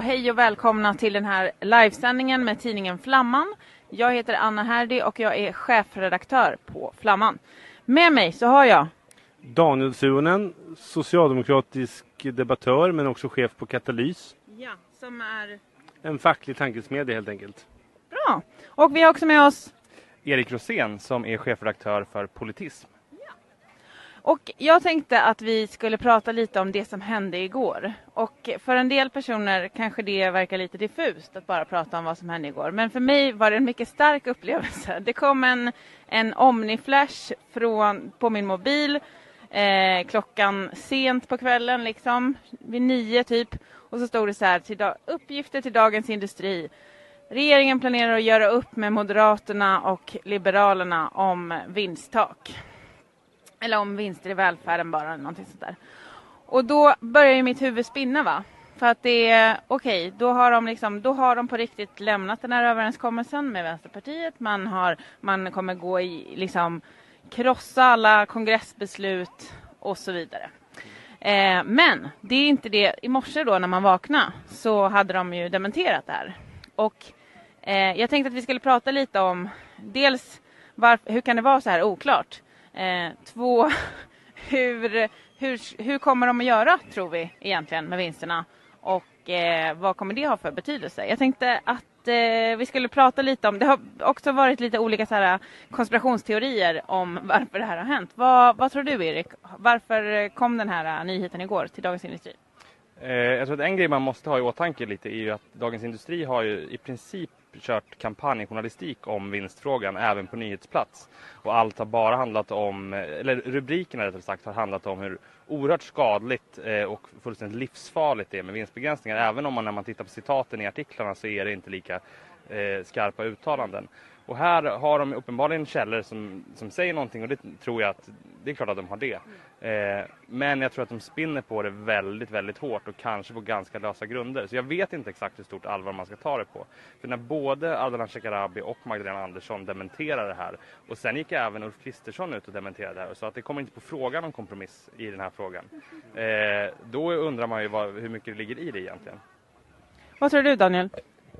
Hej och välkomna till den här livesändningen med tidningen Flamman. Jag heter Anna Herdy och jag är chefredaktör på Flamman. Med mig så har jag Daniel Suonen, socialdemokratisk debattör men också chef på Katalys. Ja, som är En facklig tankesmedja helt enkelt. bra. Och vi har också med oss Erik Rosén som är chefredaktör för Politism. Och jag tänkte att vi skulle prata lite om det som hände igår. Och för en del personer kanske det verkar lite diffust att bara prata om vad som hände igår. Men för mig var det en mycket stark upplevelse. Det kom en, en Omniflash från, på min mobil eh, klockan sent på kvällen, liksom vid nio typ. Och så stod det så här, till dag, uppgifter till Dagens Industri. Regeringen planerar att göra upp med Moderaterna och Liberalerna om vinsttak. Eller om vinster i välfärden bara, eller någonting sånt där. Och då börjar ju mitt huvud spinna va. För att det är, okej, då har de liksom, då har de på riktigt lämnat den här överenskommelsen med Vänsterpartiet. Man har, man kommer gå i, liksom, krossa alla kongressbeslut och så vidare. Eh, men det är inte det, i morse då när man vaknade så hade de ju dementerat det här. Och eh, jag tänkte att vi skulle prata lite om dels varför, hur kan det vara så här oklart? Eh, två, hur, hur, hur kommer de att göra, tror vi, egentligen med vinsterna? Och eh, vad kommer det ha för betydelse? Jag tänkte att eh, vi skulle prata lite om, det har också varit lite olika så här, eh, konspirationsteorier om varför det här har hänt. Vad, vad tror du, Erik? Varför kom den här eh, nyheten igår till Dagens Industri? Eh, jag tror att en grej man måste ha i åtanke lite är ju att Dagens Industri har ju i princip kört kampanjjournalistik om vinstfrågan även på nyhetsplats. Och allt har bara handlat om, eller rubrikerna rättare sagt, har handlat om hur oerhört skadligt eh, och fullständigt livsfarligt det är med vinstbegränsningar. Även om man när man tittar på citaten i artiklarna så är det inte lika eh, skarpa uttalanden. Och här har de uppenbarligen källor som, som säger någonting och det tror jag att det är klart att de har det. Eh, men jag tror att de spinner på det väldigt, väldigt hårt och kanske på ganska lösa grunder. Så jag vet inte exakt hur stort allvar man ska ta det på. För när både Ardalan Shekarabi och Magdalena Andersson dementerar det här och sen gick även Ulf Kristersson ut och dementerade det här och sa att det kommer inte på frågan om kompromiss i den här frågan. Eh, då undrar man ju vad, hur mycket det ligger i det egentligen. Vad tror du, Daniel?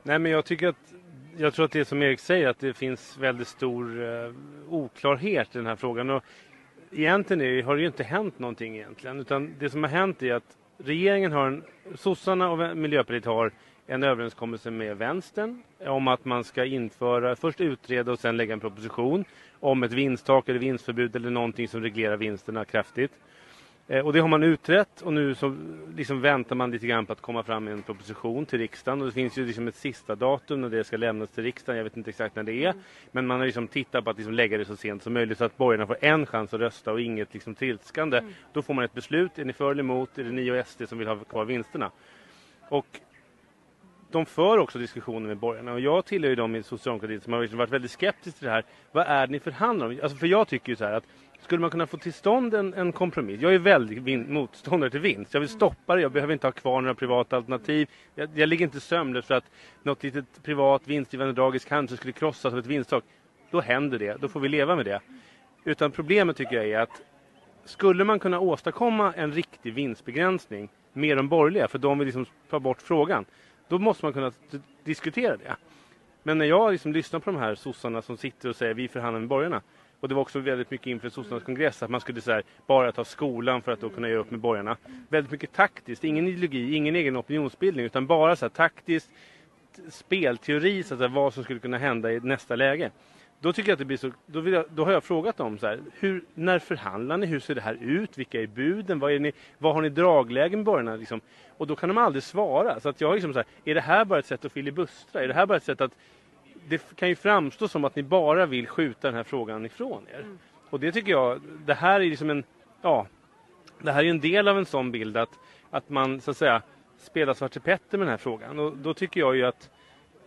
Nej men jag tycker att jag tror att det är som Erik säger att det finns väldigt stor eh, oklarhet i den här frågan. Och egentligen är, har det ju inte hänt någonting egentligen. Utan det som har hänt är att regeringen har en, sossarna och Miljöpartiet har en överenskommelse med vänstern om att man ska införa, först utreda och sen lägga en proposition om ett vinsttak eller vinstförbud eller någonting som reglerar vinsterna kraftigt. Eh, och det har man utrett och nu så liksom väntar man lite grann på att komma fram med en proposition till riksdagen. Och det finns ju liksom ett sista datum när det ska lämnas till riksdagen. Jag vet inte exakt när det är. Men man har liksom tittat på att liksom lägga det så sent som möjligt så att borgarna får en chans att rösta och inget liksom trilskande. Mm. Då får man ett beslut. Är ni för eller emot? Är det ni och SD som vill ha kvar vinsterna? Och de för också diskussioner med borgarna och jag tillhör ju dem i socialdemokratin som har liksom varit väldigt skeptiska till det här. Vad är det ni förhandlar om? Alltså för jag tycker ju så här att skulle man kunna få till stånd en, en kompromiss? Jag är väldigt motståndare till vinst. Jag vill stoppa det. Jag behöver inte ha kvar några privata alternativ. Jag, jag ligger inte sömnlös för att något litet privat vinstgivande dagis kanske skulle krossas av ett vinsttak. Då händer det. Då får vi leva med det. Utan problemet tycker jag är att skulle man kunna åstadkomma en riktig vinstbegränsning med de borgerliga, för de vill liksom ta bort frågan, då måste man kunna diskutera det. Men när jag liksom lyssnar på de här sossarna som sitter och säger vi förhandlar med borgarna, och det var också väldigt mycket inför sossarnas kongress att man skulle så här, bara ta skolan för att då kunna göra upp med borgarna. Väldigt mycket taktiskt, ingen ideologi, ingen egen opinionsbildning utan bara så här, taktiskt spelteori så att säga, vad som skulle kunna hända i nästa läge. Då tycker jag att det blir så, då, jag, då har jag frågat dem så här, hur, när förhandlar ni? Hur ser det här ut? Vilka är buden? Vad, är ni, vad har ni draglägen med borgarna? Liksom? Och då kan de aldrig svara. Så att jag liksom så här, är det här bara ett sätt att filibustra? Är det här bara ett sätt att det kan ju framstå som att ni bara vill skjuta den här frågan ifrån er. Mm. Och det tycker jag, det här är liksom en, ja, det här är en del av en sån bild att, att man så att säga spelar Svarte Petter med den här frågan. Och då tycker jag ju att,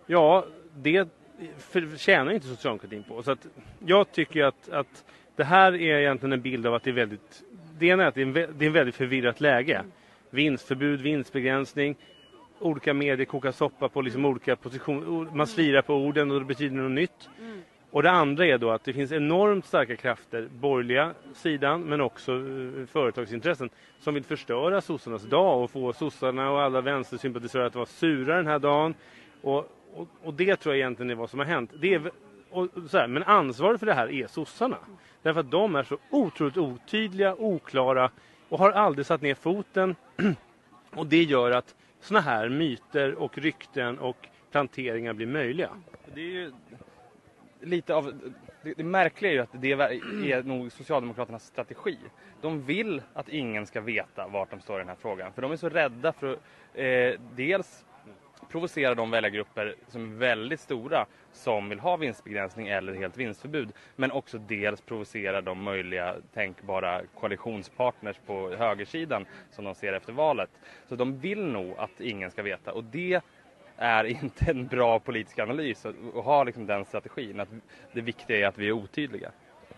ja, det tjänar inte socialdemokratin på. Så att jag tycker att, att det här är egentligen en bild av att det är väldigt, det ena är att det är, en, det är en väldigt förvirrat läge. Vinstförbud, vinstbegränsning, olika medier kokar soppa på liksom olika positioner. Man slirar på orden och det betyder något nytt. Och det andra är då att det finns enormt starka krafter, borgerliga sidan men också eh, företagsintressen, som vill förstöra sossarnas dag och få sossarna och alla vänstersympatisörer att vara sura den här dagen. Och, och, och det tror jag egentligen är vad som har hänt. Det är, och, så här, men ansvaret för det här är sossarna. Därför att de är så otroligt otydliga, oklara och har aldrig satt ner foten. och det gör att såna här myter och rykten och planteringar blir möjliga. Det är ju lite av... Det, det märkliga är ju att det är nog Socialdemokraternas strategi. De vill att ingen ska veta vart de står i den här frågan. För de är så rädda för att eh, dels provocera de väljargrupper som är väldigt stora som vill ha vinstbegränsning eller helt vinstförbud. Men också dels provocera de möjliga tänkbara koalitionspartners på högersidan som de ser efter valet. Så de vill nog att ingen ska veta och det är inte en bra politisk analys att ha liksom den strategin. Att det viktiga är att vi är otydliga.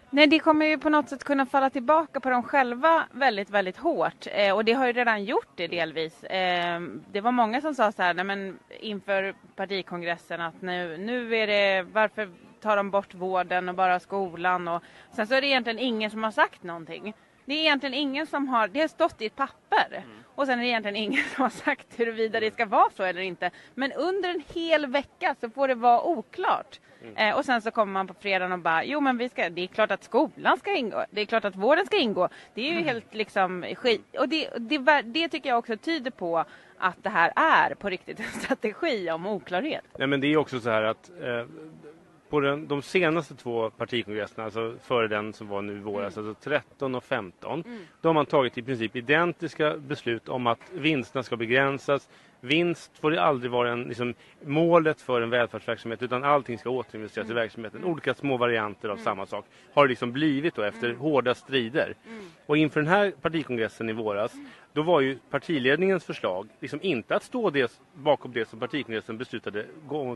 Nej, det kommer ju på något sätt kunna falla tillbaka på dem själva väldigt, väldigt hårt. Eh, och det har ju redan gjort det delvis. Eh, det var många som sa så här, nej, men inför partikongressen att nu, nu är det, varför tar de bort vården och bara skolan? Och sen så är det egentligen ingen som har sagt någonting. Det är egentligen ingen som har, det har stått i ett papper. Mm. Och sen är det egentligen ingen som har sagt huruvida det ska vara så eller inte. Men under en hel vecka så får det vara oklart. Mm. Eh, och sen så kommer man på fredagen och bara, jo men vi ska, det är klart att skolan ska ingå. Det är klart att vården ska ingå. Det är ju mm. helt liksom skit. Och det, det, det tycker jag också tyder på att det här är på riktigt en strategi om oklarhet. Nej men det är också så här att eh, på den, de senaste två partikongresserna, alltså före den som var nu i våras, mm. alltså 13 och 15, mm. då har man tagit i princip identiska beslut om att vinsterna ska begränsas. Vinst får aldrig vara en, liksom, målet för en välfärdsverksamhet utan allting ska återinvesteras mm. i verksamheten. Olika små varianter av mm. samma sak har det liksom blivit då efter mm. hårda strider. Mm. Och inför den här partikongressen i våras då var ju partiledningens förslag liksom inte att stå det, bakom det som partikongressen beslutade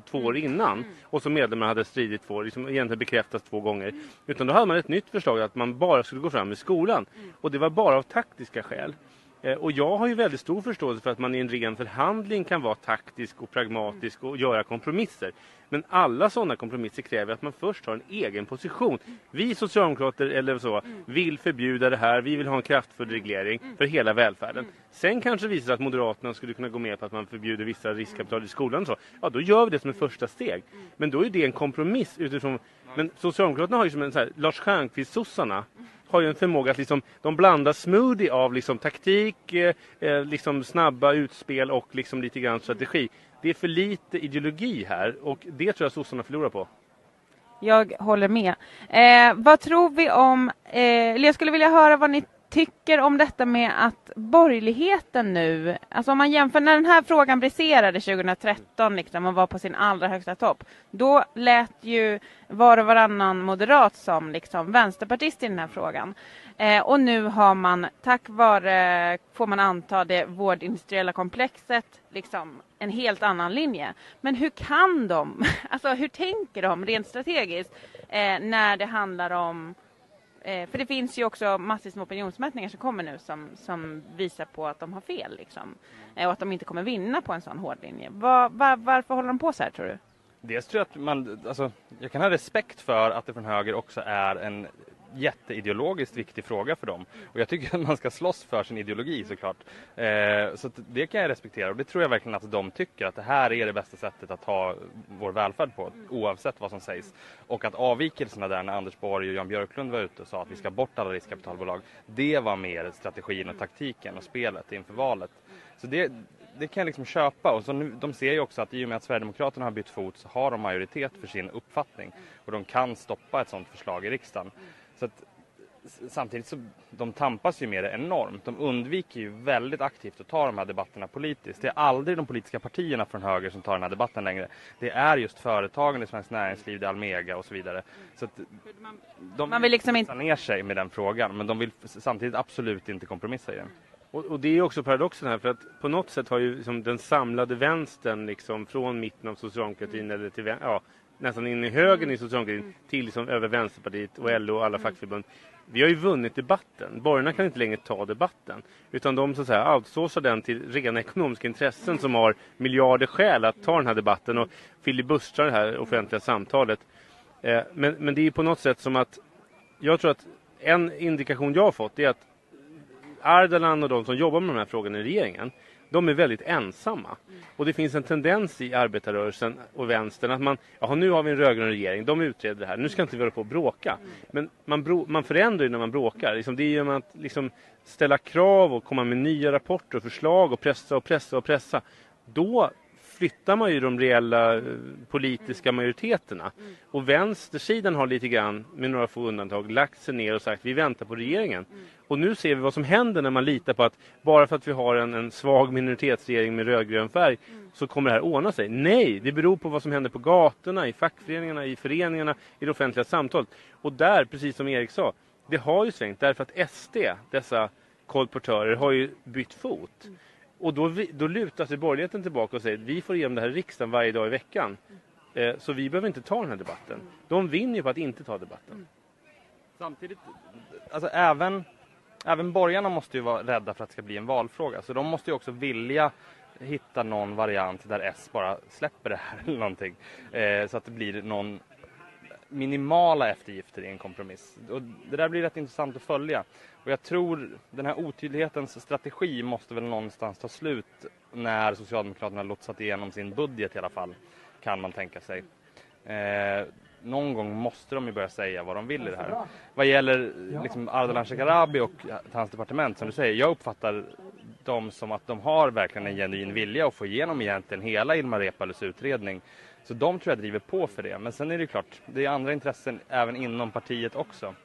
två år mm. innan mm. och som medlemmarna hade stridit för, liksom egentligen bekräftats två gånger. Mm. Utan då hade man ett nytt förslag att man bara skulle gå fram med skolan. Och det var bara av taktiska skäl. Eh, och jag har ju väldigt stor förståelse för att man i en ren förhandling kan vara taktisk och pragmatisk och göra kompromisser. Men alla sådana kompromisser kräver att man först har en egen position. Vi socialdemokrater eller så vill förbjuda det här. Vi vill ha en kraftfull reglering för hela välfärden. Sen kanske det visar sig att Moderaterna skulle kunna gå med på att man förbjuder vissa riskkapital i skolan. Och så. Ja, då gör vi det som ett första steg. Men då är det en kompromiss utifrån... Men Socialdemokraterna har ju som en så här, Lars Stjernkvist-sossarna har ju en förmåga att liksom, de blandar smoothie av liksom taktik, eh, eh, liksom snabba utspel och liksom lite grann strategi. Det är för lite ideologi här och det tror jag sossarna förlorar på. Jag håller med. Eh, vad tror vi om, eh, jag skulle vilja höra vad ni tycker om detta med att borgerligheten nu, alltså om man jämför när den här frågan briserade 2013 liksom och var på sin allra högsta topp, då lät ju var och varannan moderat som liksom vänsterpartist i den här frågan. Eh, och nu har man, tack vare, får man anta det vårdindustriella komplexet, liksom en helt annan linje. Men hur kan de, alltså hur tänker de rent strategiskt eh, när det handlar om Eh, för det finns ju också massvis med opinionsmätningar som kommer nu som, som visar på att de har fel. Liksom. Eh, och att de inte kommer vinna på en sån hård linje. Var, var, varför håller de på så här tror du? Dels tror jag att man, alltså, jag kan ha respekt för att det från höger också är en jätteideologiskt viktig fråga för dem. Och jag tycker att man ska slåss för sin ideologi såklart. Eh, så det kan jag respektera och det tror jag verkligen att de tycker att det här är det bästa sättet att ha vår välfärd på oavsett vad som sägs. Och att avvikelserna där när Anders Borg och Jan Björklund var ute och sa att vi ska bort alla riskkapitalbolag. Det var mer strategin och taktiken och spelet inför valet. Så det, det kan jag liksom köpa. Och så nu, de ser ju också att i och med att Sverigedemokraterna har bytt fot så har de majoritet för sin uppfattning. Och de kan stoppa ett sådant förslag i riksdagen. Så att, samtidigt så de tampas ju med det enormt. De undviker ju väldigt aktivt att ta de här debatterna politiskt. Det är aldrig de politiska partierna från höger som tar den här debatten längre. Det är just företagen i Svenskt Näringsliv, det är Almega och så vidare. Så att de Man vill liksom inte ner sig med den frågan men de vill samtidigt absolut inte kompromissa i den. Och, och, det är också paradoxen här för att på något sätt har ju liksom den samlade vänstern liksom från mitten av socialdemokratin mm. eller till ja, nästan in i högen i socialdemokratin mm. till liksom över Vänsterpartiet och LO och alla mm. fackförbund. Vi har ju vunnit debatten. Borgarna kan inte längre ta debatten. Utan de så att säga outsourcar den till rena ekonomiska intressen som har miljarder skäl att ta den här debatten och filibustra det här offentliga samtalet. Eh, men, men det är på något sätt som att jag tror att en indikation jag har fått är att Ardalan och de som jobbar med de här frågorna i regeringen de är väldigt ensamma. Och det finns en tendens i arbetarrörelsen och vänstern att man, jaha nu har vi en rödgrön regering, de utreder det här, nu ska inte vi hålla på och bråka. Men man, bro, man förändrar ju när man bråkar. Liksom, det är genom att liksom ställa krav och komma med nya rapporter och förslag och pressa och pressa och pressa. Då flyttar man ju de reella eh, politiska majoriteterna. Och vänstersidan har lite grann, med några få undantag, lagt sig ner och sagt vi väntar på regeringen. Och nu ser vi vad som händer när man litar på att bara för att vi har en, en svag minoritetsregering med rödgrön färg så kommer det här ordna sig. Nej, det beror på vad som händer på gatorna, i fackföreningarna, i föreningarna, i det offentliga samtalet. Och där, precis som Erik sa, det har ju svängt därför att SD, dessa kolportörer, har ju bytt fot. Och då, då lutar sig borgerligheten tillbaka och säger att vi får igenom det här i riksdagen varje dag i veckan. Eh, så vi behöver inte ta den här debatten. De vinner ju på att inte ta debatten. Samtidigt, alltså även, även borgarna måste ju vara rädda för att det ska bli en valfråga. Så de måste ju också vilja hitta någon variant där S bara släpper det här eller någonting. Eh, så att det blir någon minimala eftergifter i en kompromiss. Och det där blir rätt intressant att följa. Och jag tror den här otydlighetens strategi måste väl någonstans ta slut när Socialdemokraterna lotsat igenom sin budget i alla fall, kan man tänka sig. Eh, någon gång måste de ju börja säga vad de vill i det här. Vad gäller liksom Ardalan Shekarabi och hans departement, som du säger, jag uppfattar dem som att de har verkligen en genuin vilja att få igenom egentligen hela Ilmar Reepalus utredning. Så de tror jag driver på för det. Men sen är det klart, det är andra intressen även inom partiet också.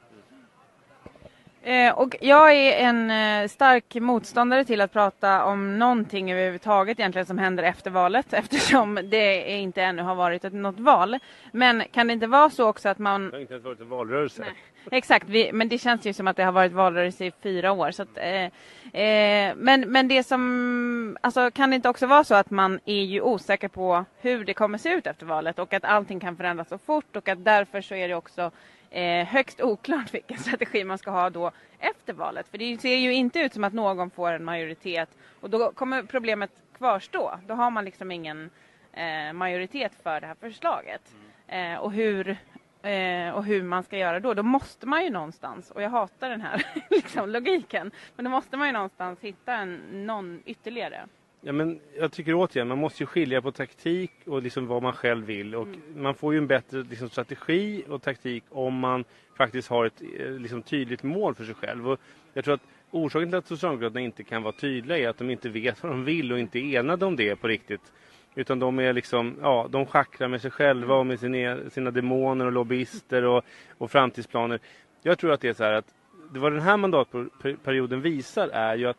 Eh, och jag är en eh, stark motståndare till att prata om någonting överhuvudtaget egentligen som händer efter valet eftersom det inte ännu har varit ett, något val. Men kan det inte vara så också att man... Det har inte ens varit en valrörelse. Nej. Exakt, vi, men det känns ju som att det har varit valrörelse i fyra år. Så att, eh, eh, men, men det som, alltså kan det inte också vara så att man är ju osäker på hur det kommer se ut efter valet och att allting kan förändras så fort och att därför så är det också eh, högst oklart vilken strategi man ska ha då efter valet. För det ser ju inte ut som att någon får en majoritet och då kommer problemet kvarstå. Då har man liksom ingen eh, majoritet för det här förslaget. Eh, och, hur, eh, och hur man ska göra då. Då måste man ju någonstans, och jag hatar den här liksom, logiken, men då måste man ju någonstans hitta en, någon ytterligare. Ja, men jag tycker återigen, man måste ju skilja på taktik och liksom vad man själv vill. Och Man får ju en bättre liksom, strategi och taktik om man faktiskt har ett eh, liksom, tydligt mål för sig själv. Och jag tror att orsaken till att Socialdemokraterna inte kan vara tydliga är att de inte vet vad de vill och inte är enade om det på riktigt. Utan de är liksom, ja, de schackrar med sig själva och med sina, sina demoner och lobbyister och, och framtidsplaner. Jag tror att det är så här att det vad den här mandatperioden visar är ju att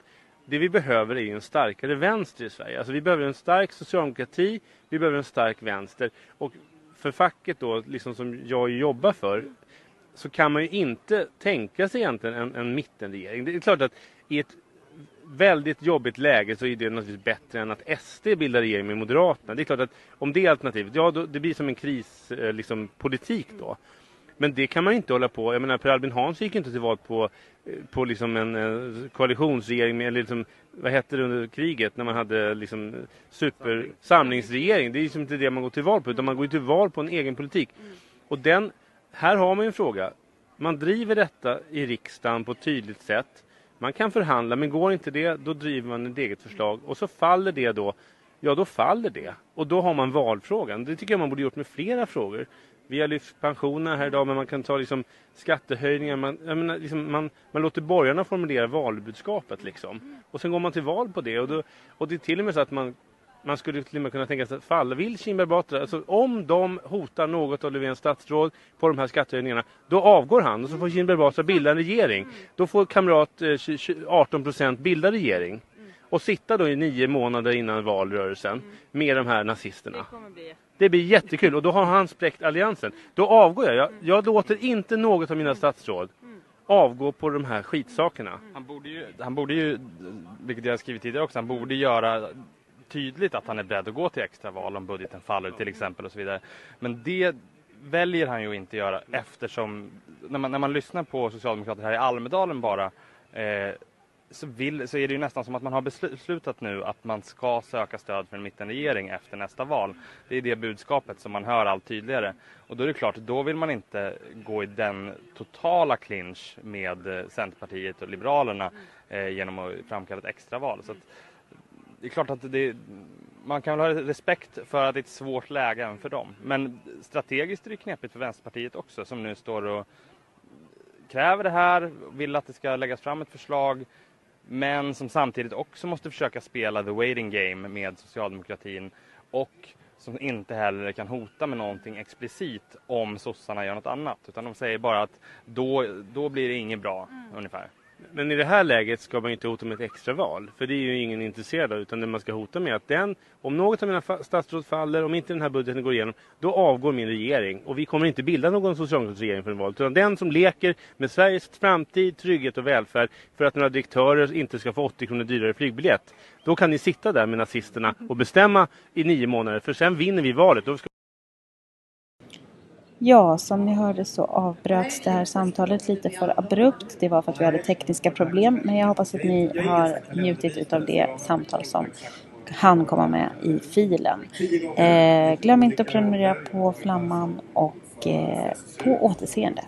det vi behöver är en starkare vänster i Sverige. Alltså vi behöver en stark socialdemokrati, vi behöver en stark vänster. Och för facket då, liksom som jag jobbar för, så kan man ju inte tänka sig egentligen en, en mittenregering. Det är klart att i ett väldigt jobbigt läge så är det naturligtvis bättre än att SD bildar regering med Moderaterna. Det är klart att om det är alternativet, ja då, det blir som en krispolitik eh, liksom, politik då. Men det kan man inte hålla på. Jag menar Per Albin Hansson gick inte till val på, eh, på liksom en eh, koalitionsregering med, eller liksom, vad hette det under kriget när man hade liksom super samlingsregering. Det är liksom inte det man går till val på utan man går till val på en egen politik. Och den, här har man en fråga. Man driver detta i riksdagen på ett tydligt sätt. Man kan förhandla men går inte det då driver man ett eget förslag och så faller det då ja då faller det. Och då har man valfrågan. Det tycker jag man borde gjort med flera frågor. Vi har lyft pensionerna här idag men man kan ta liksom skattehöjningar. Man, menar, liksom, man, man låter borgarna formulera valbudskapet liksom. Och sen går man till val på det. Och, då, och det är till och med så att man, man skulle till och med kunna tänka sig att fall. Vill Kinberg Batra, alltså om de hotar något av Löfvens statsråd på de här skattehöjningarna, då avgår han och så får Kinberg Batra bilda en regering. Då får kamrat eh, 18 procent bilda regering och sitta då i nio månader innan valrörelsen med de här nazisterna. Det, blir jättekul och då har han spräckt alliansen. Då avgår jag. jag. Jag låter inte något av mina statsråd avgå på de här skitsakerna. Mm. Han borde ju, han borde ju vilket jag har skrivit tidigare också, han borde göra tydligt att han är beredd att gå till extraval om budgeten faller till exempel och så vidare. Men det väljer han ju inte göra eftersom när man, när man lyssnar på Socialdemokrater här i Almedalen bara eh, så, vill, så är det ju nästan som att man har beslutat nu att man ska söka stöd för en mittenregering efter nästa val. Det är det budskapet som man hör allt tydligare. Och då är det klart, då vill man inte gå i den totala clinch med eh, Centerpartiet och Liberalerna eh, genom att framkalla ett extraval. Så att, det är klart att det, man kan väl ha respekt för att det är ett svårt läge även för dem. Men strategiskt är det knepigt för Vänsterpartiet också som nu står och kräver det här, vill att det ska läggas fram ett förslag men som samtidigt också måste försöka spela the waiting game med socialdemokratin och som inte heller kan hota med någonting explicit om sossarna gör något annat. Utan de säger bara att då, då blir det inget bra, mm. ungefär. Men i det här läget ska man inte hota med ett extraval. För det är ju ingen intresserad av. Utan det man ska hota med är att den, om något av mina statsråd faller, om inte den här budgeten går igenom, då avgår min regering. Och vi kommer inte bilda någon socialdemokratisk regering för en val. Utan den som leker med Sveriges framtid, trygghet och välfärd för att några direktörer inte ska få 80 kronor dyrare flygbiljett. Då kan ni sitta där med nazisterna och bestämma i nio månader. För sen vinner vi valet. Ja, som ni hörde så avbröts det här samtalet lite för abrupt. Det var för att vi hade tekniska problem. Men jag hoppas att ni har njutit utav det samtal som han komma med i filen. Eh, glöm inte att prenumerera på Flamman och eh, på återseende.